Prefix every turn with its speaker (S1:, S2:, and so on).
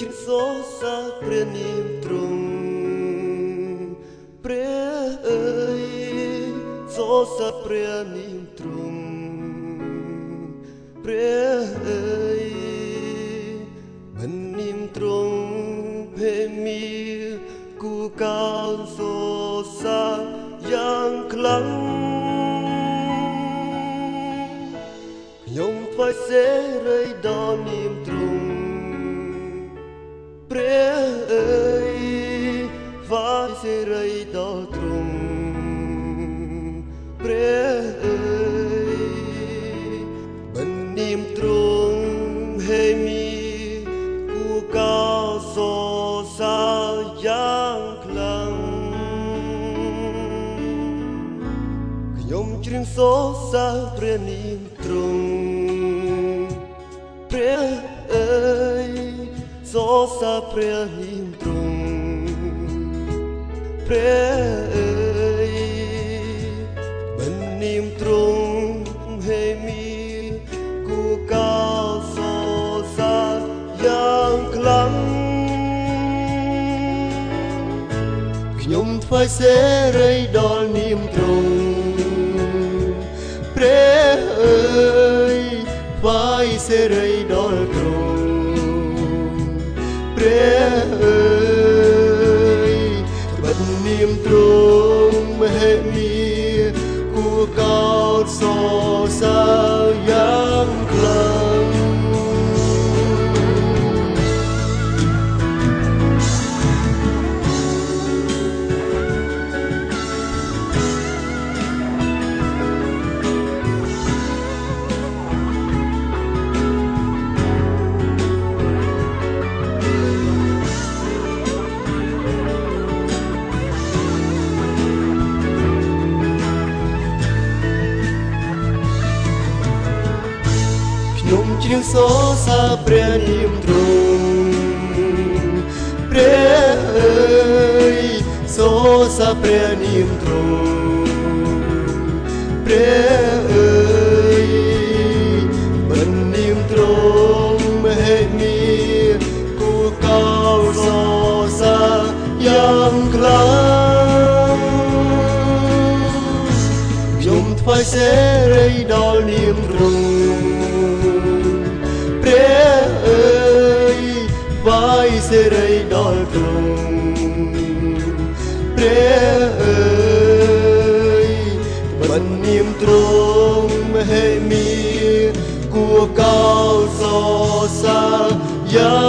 S1: ជ្រឹកសរសើរព្រះនាមទ្រង់ព្រះអើយសរសើរព្រះនាមទ្រង់ព្រះអើយមិននាមទ្រង់ភេមីគូកោសរសើរយ៉ាងខ្លាំងខ្ញុំថ្វាយសេរីដល់នាមទ្រង់ ព្រះអើយថ្វាយសេរីដល់ទ្រង់ព្រះអើយមិននាមទ្រង់ហេមីគូកោសរសើរយ៉ាងខ្លាំងខ្ញុំជ្រៀងសរសើរព្រះនាមទ្រង់ សរសើរព្រះនាមទ្រង់ព្រះអើយមិននាមទ្រង់ហេមីគូកោសរសើរយ៉ាងខ្លាំងខ្ញុំថ្វាយសេរីដល់នាមទ្រង់ព្រះអើយថ្វាយសេរីដល់ទ្រង់ ព្រះអើយបិទនាមទ្រ ជ្រៀងសរសើរព្រះនាមទ្រង់ព្រះអើយសរសើរព្រះនាមទ្រង់ព្រះអើយមិននាមទ្រង់មហិមាគួរកោសរសើរយ៉ាងខ្លាំងខ្ញុំថ្វាយសេរីដល់នាមទ្រង់ រីដល់ទ្រង់ព្រះអើយមិននាមទ្រង់មហិមាគួរកោតសរសើរយ៉ាង